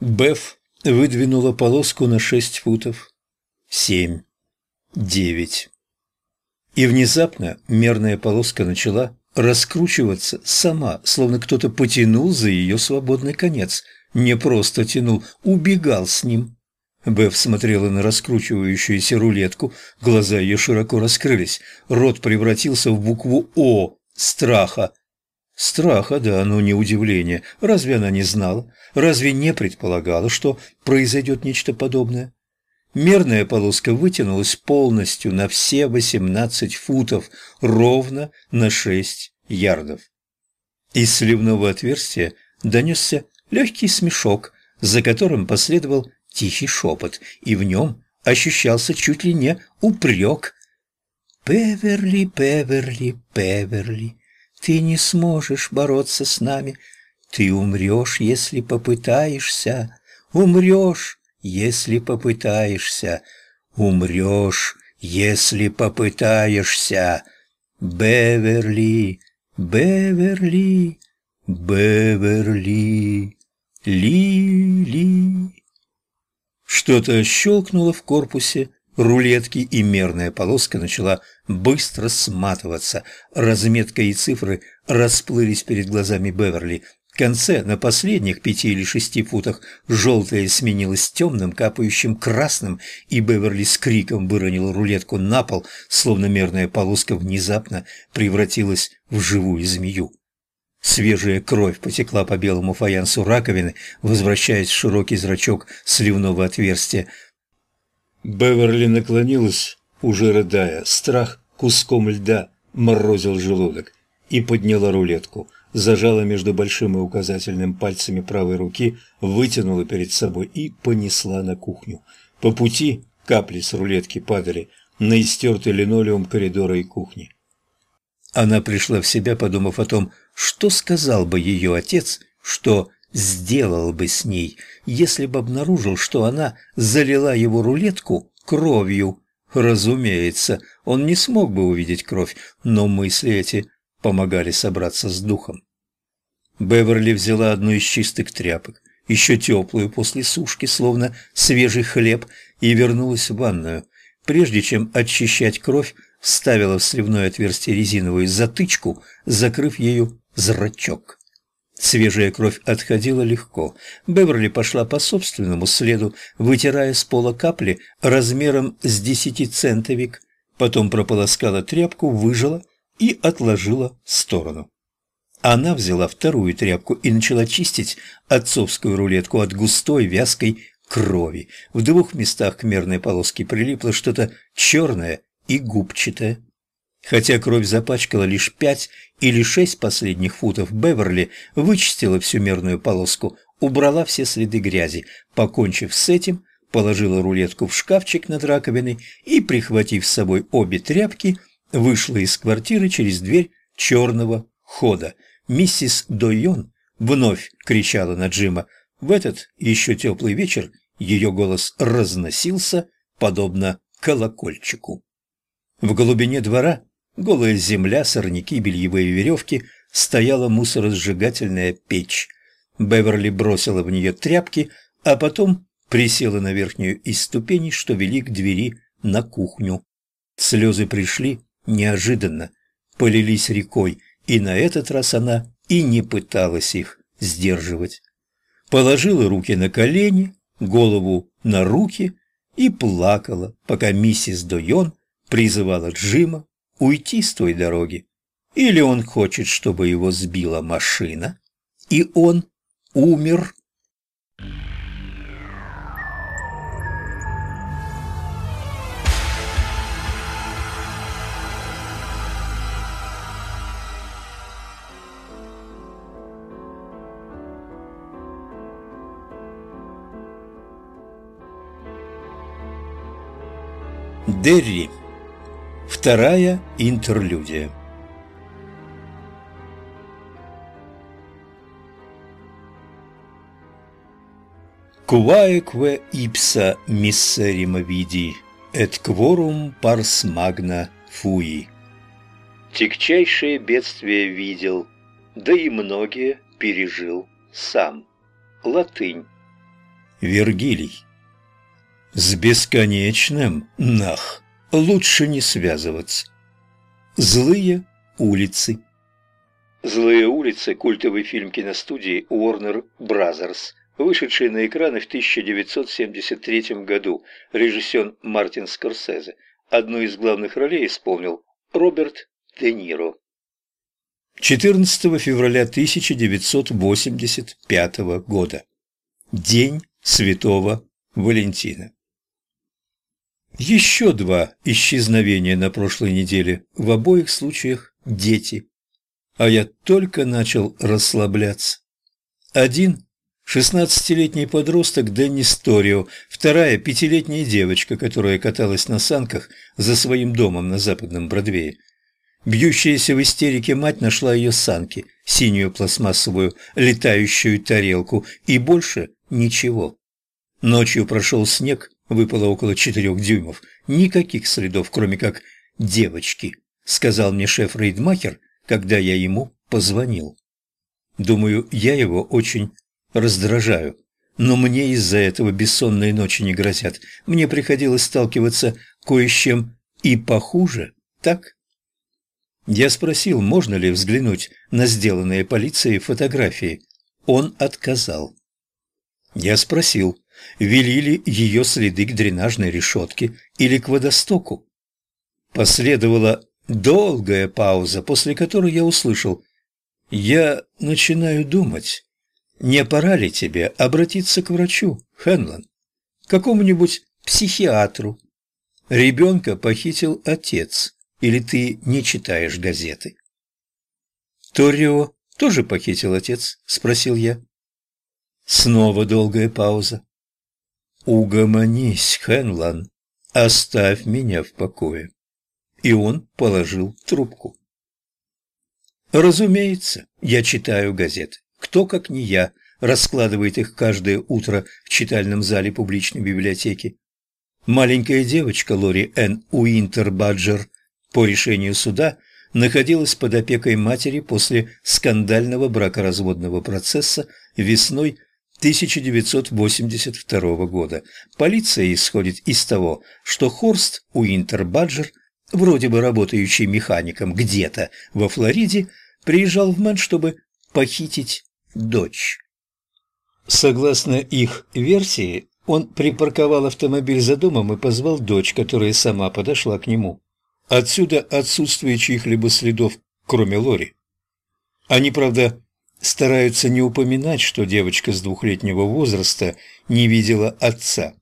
Беф выдвинула полоску на шесть футов. Семь. Девять. И внезапно мерная полоска начала раскручиваться сама, словно кто-то потянул за ее свободный конец. Не просто тянул, убегал с ним. Беф смотрела на раскручивающуюся рулетку, глаза ее широко раскрылись, рот превратился в букву «О» страха. Страха, да, но не удивления. Разве она не знала? Разве не предполагала, что произойдет нечто подобное? Мерная полоска вытянулась полностью на все 18 футов, ровно на 6 ярдов. Из сливного отверстия донесся легкий смешок, за которым последовал тихий шепот, и в нем ощущался чуть ли не упрек. «Певерли, Певерли, Певерли, ты не сможешь бороться с нами. Ты умрешь, если попытаешься. Умрешь, если попытаешься. Умрешь, если попытаешься. Беверли, Беверли, Беверли, Ли-ли. Что-то щелкнуло в корпусе, рулетки и мерная полоска начала быстро сматываться. Разметка и цифры расплылись перед глазами Беверли. В конце, на последних пяти или шести футах, желтое сменилось темным, капающим красным, и Беверли с криком выронил рулетку на пол, словно мерная полоска внезапно превратилась в живую змею. Свежая кровь потекла по белому фаянсу раковины, возвращаясь в широкий зрачок сливного отверстия. Беверли наклонилась, уже рыдая. Страх куском льда морозил желудок и подняла рулетку, зажала между большим и указательным пальцами правой руки, вытянула перед собой и понесла на кухню. По пути капли с рулетки падали на истертый линолеум коридора и кухни. Она пришла в себя, подумав о том, что сказал бы ее отец, что сделал бы с ней, если бы обнаружил, что она залила его рулетку кровью. Разумеется, он не смог бы увидеть кровь, но мысли эти помогали собраться с духом. Беверли взяла одну из чистых тряпок, еще теплую после сушки, словно свежий хлеб, и вернулась в ванную. Прежде чем очищать кровь, вставила в сливное отверстие резиновую затычку, закрыв ею зрачок. Свежая кровь отходила легко. Беверли пошла по собственному следу, вытирая с пола капли размером с десятицентовик, потом прополоскала тряпку, выжила и отложила в сторону. Она взяла вторую тряпку и начала чистить отцовскую рулетку от густой вязкой крови. В двух местах к мерной полоске прилипло что-то черное и губчатое. Хотя кровь запачкала лишь пять или шесть последних футов, Беверли вычистила всю мерную полоску, убрала все следы грязи. Покончив с этим, положила рулетку в шкафчик над раковиной и, прихватив с собой обе тряпки, вышла из квартиры через дверь черного хода. Миссис Дойон вновь кричала на Джима. В этот еще теплый вечер ее голос разносился, подобно колокольчику. В глубине двора Голая земля, сорняки, бельевые веревки, стояла мусоросжигательная печь. Беверли бросила в нее тряпки, а потом присела на верхнюю из ступеней, что вели к двери на кухню. Слезы пришли неожиданно, полились рекой, и на этот раз она и не пыталась их сдерживать. Положила руки на колени, голову на руки и плакала, пока миссис Дойон призывала Джима уйти с той дороги. Или он хочет, чтобы его сбила машина, и он умер. Дерри Вторая интерлюдия Куваекве ипса миссерима види, эт кворум парс магна фуи. Тягчайшее бедствие видел, да и многие пережил сам. Латынь. Вергилий. С бесконечным, нах, лучше не связываться. Злые улицы. «Злые улицы» – культовый фильм киностудии Warner Brothers, вышедший на экраны в 1973 году, режиссер Мартин Скорсезе. Одну из главных ролей исполнил Роберт Де Ниро. 14 февраля 1985 года. День Святого Валентина. Еще два исчезновения на прошлой неделе, в обоих случаях дети а я только начал расслабляться. Один – шестнадцатилетний подросток Дэнни Сторио, вторая – пятилетняя девочка, которая каталась на санках за своим домом на западном Бродвее. Бьющаяся в истерике мать нашла ее санки, синюю пластмассовую летающую тарелку и больше ничего. Ночью прошел снег, выпало около четырех дюймов. Никаких следов, кроме как девочки, сказал мне шеф Рейдмахер, когда я ему позвонил. Думаю, я его очень раздражаю, но мне из-за этого бессонные ночи не грозят. Мне приходилось сталкиваться кое с чем и похуже, так? Я спросил, можно ли взглянуть на сделанные полицией фотографии. Он отказал. Я спросил, вели ли ее следы к дренажной решетке или к водостоку. Последовало Долгая пауза, после которой я услышал «Я начинаю думать, не пора ли тебе обратиться к врачу, Хенлон, какому-нибудь психиатру? Ребенка похитил отец, или ты не читаешь газеты?» «Торрио тоже похитил отец?» – спросил я. Снова долгая пауза. «Угомонись, Хенлон, оставь меня в покое» и он положил трубку. Разумеется, я читаю газеты. Кто, как не я, раскладывает их каждое утро в читальном зале публичной библиотеки. Маленькая девочка Лори Энн Уинтер-Баджер по решению суда находилась под опекой матери после скандального бракоразводного процесса весной 1982 года. Полиция исходит из того, что Хорст Уинтер-Баджер вроде бы работающий механиком где-то во Флориде, приезжал в Мэн, чтобы похитить дочь. Согласно их версии, он припарковал автомобиль за домом и позвал дочь, которая сама подошла к нему. Отсюда отсутствие чьих-либо следов, кроме Лори. Они, правда, стараются не упоминать, что девочка с двухлетнего возраста не видела отца.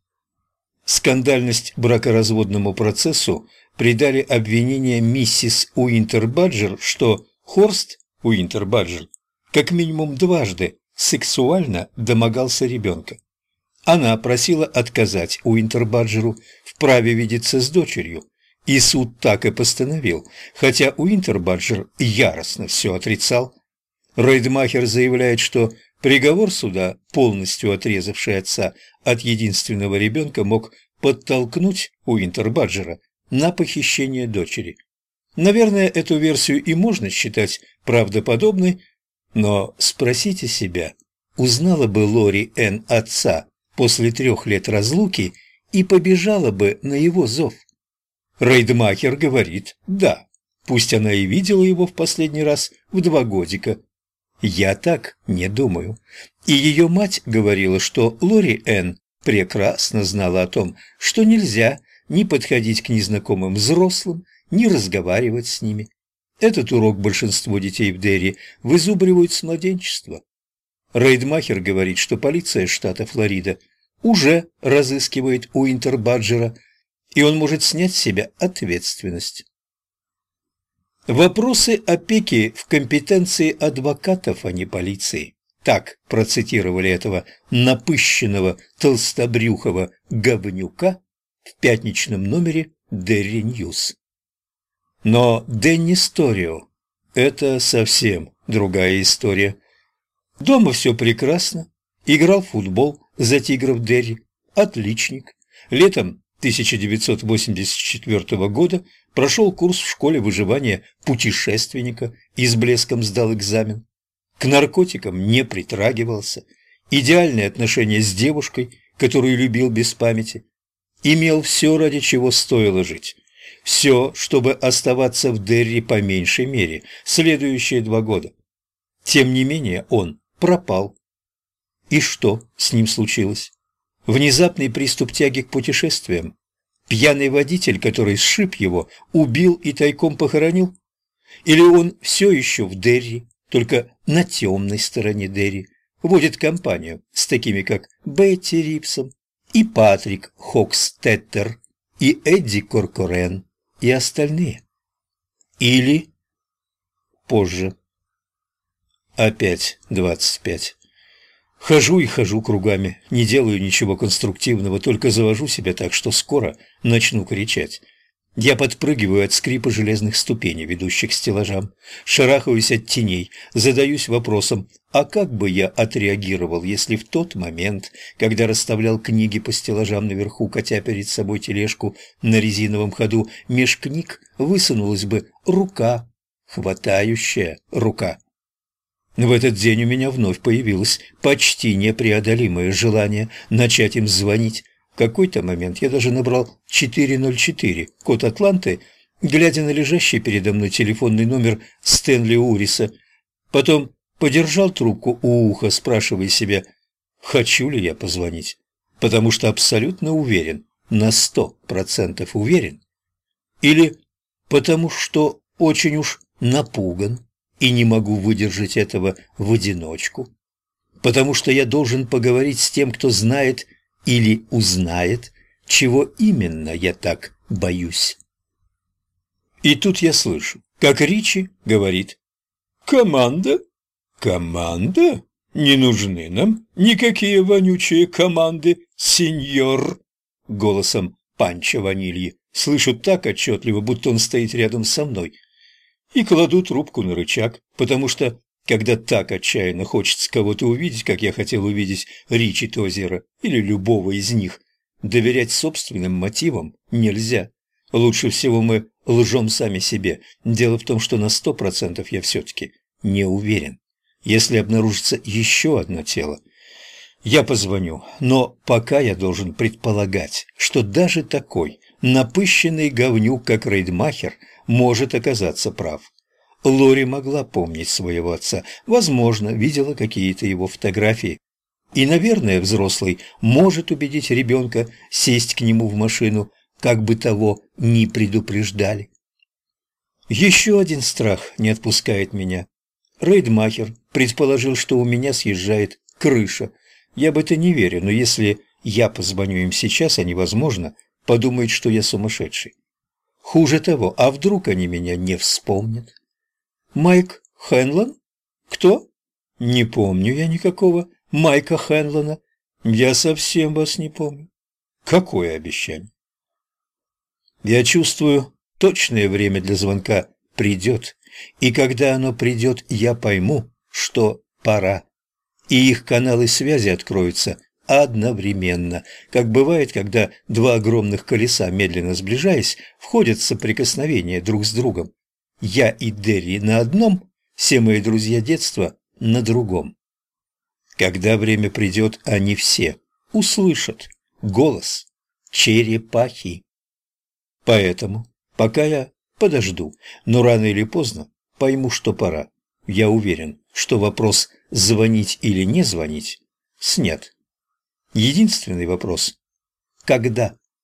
Скандальность бракоразводному процессу придали обвинение миссис Уинтербаджер, что Хорст Уинтербаджер как минимум дважды сексуально домогался ребенка. Она просила отказать Уинтербаджеру в праве видеться с дочерью, и суд так и постановил, хотя Уинтербаджер яростно все отрицал. Рейдмахер заявляет, что приговор суда, полностью отрезавший отца от единственного ребенка, мог подтолкнуть Уинтербаджера на похищение дочери. Наверное, эту версию и можно считать правдоподобной, но спросите себя, узнала бы Лори Н. отца после трех лет разлуки и побежала бы на его зов? Рейдмахер говорит «да», пусть она и видела его в последний раз в два годика. Я так не думаю. И ее мать говорила, что Лори Н. прекрасно знала о том, что нельзя ни подходить к незнакомым взрослым, ни разговаривать с ними. Этот урок большинство детей в Дерри вызубривают с младенчества. Рейдмахер говорит, что полиция штата Флорида уже разыскивает Уинтер Баджера, и он может снять с себя ответственность. Вопросы опеки в компетенции адвокатов, а не полиции. Так процитировали этого напыщенного толстобрюхого говнюка в пятничном номере Дерри Ньюс. Но Дэнни Торио – это совсем другая история. Дома все прекрасно. Играл в футбол за тигров Дерри. Отличник. Летом 1984 года прошел курс в школе выживания путешественника и с блеском сдал экзамен. К наркотикам не притрагивался. Идеальные отношения с девушкой которую любил без памяти. Имел все, ради чего стоило жить. Все, чтобы оставаться в Дерри по меньшей мере следующие два года. Тем не менее он пропал. И что с ним случилось? Внезапный приступ тяги к путешествиям? Пьяный водитель, который сшиб его, убил и тайком похоронил? Или он все еще в Дерри, только на темной стороне Дерри, водит компанию с такими, как Бетти Рипсон и Патрик Хокстеттер и Эдди Коркорен и остальные? Или позже. Опять двадцать пять. Хожу и хожу кругами, не делаю ничего конструктивного, только завожу себя так, что скоро начну кричать. Я подпрыгиваю от скрипа железных ступеней, ведущих к стеллажам, шарахаюсь от теней, задаюсь вопросом, а как бы я отреагировал, если в тот момент, когда расставлял книги по стеллажам наверху, катя перед собой тележку на резиновом ходу, меж книг высунулась бы рука, хватающая рука. В этот день у меня вновь появилось почти непреодолимое желание начать им звонить. В какой-то момент я даже набрал 404, код Атланты, глядя на лежащий передо мной телефонный номер Стэнли Уриса. Потом подержал трубку у уха, спрашивая себя, хочу ли я позвонить, потому что абсолютно уверен, на сто процентов уверен, или потому что очень уж напуган и не могу выдержать этого в одиночку, потому что я должен поговорить с тем, кто знает или узнает, чего именно я так боюсь. И тут я слышу, как Ричи говорит «Команда? Команда? Не нужны нам никакие вонючие команды, сеньор!» Голосом Панча Ванильи слышу так отчетливо, будто он стоит рядом со мной – и кладу трубку на рычаг, потому что, когда так отчаянно хочется кого-то увидеть, как я хотел увидеть Ричи Тозера или любого из них, доверять собственным мотивам нельзя. Лучше всего мы лжем сами себе. Дело в том, что на сто процентов я все-таки не уверен. Если обнаружится еще одно тело, я позвоню, но пока я должен предполагать, что даже такой напыщенный говнюк, как Рейдмахер, может оказаться прав. Лори могла помнить своего отца, возможно, видела какие-то его фотографии. И, наверное, взрослый может убедить ребенка сесть к нему в машину, как бы того ни предупреждали. Еще один страх не отпускает меня. Рейдмахер предположил, что у меня съезжает крыша. Я в это не верю, но если я позвоню им сейчас, они, возможно, подумают, что я сумасшедший. Хуже того, а вдруг они меня не вспомнят? Майк Хенлон? Кто? Не помню я никакого Майка Хенлона. Я совсем вас не помню. Какое обещание? Я чувствую, точное время для звонка придет, и когда оно придет, я пойму, что пора, и их каналы связи откроются одновременно, как бывает, когда два огромных колеса, медленно сближаясь, входят в соприкосновение друг с другом. Я и Дерри на одном, все мои друзья детства на другом. Когда время придет, они все услышат голос черепахи. Поэтому, пока я подожду, но рано или поздно пойму, что пора. Я уверен, что вопрос «звонить или не звонить» снят. Единственный вопрос – когда?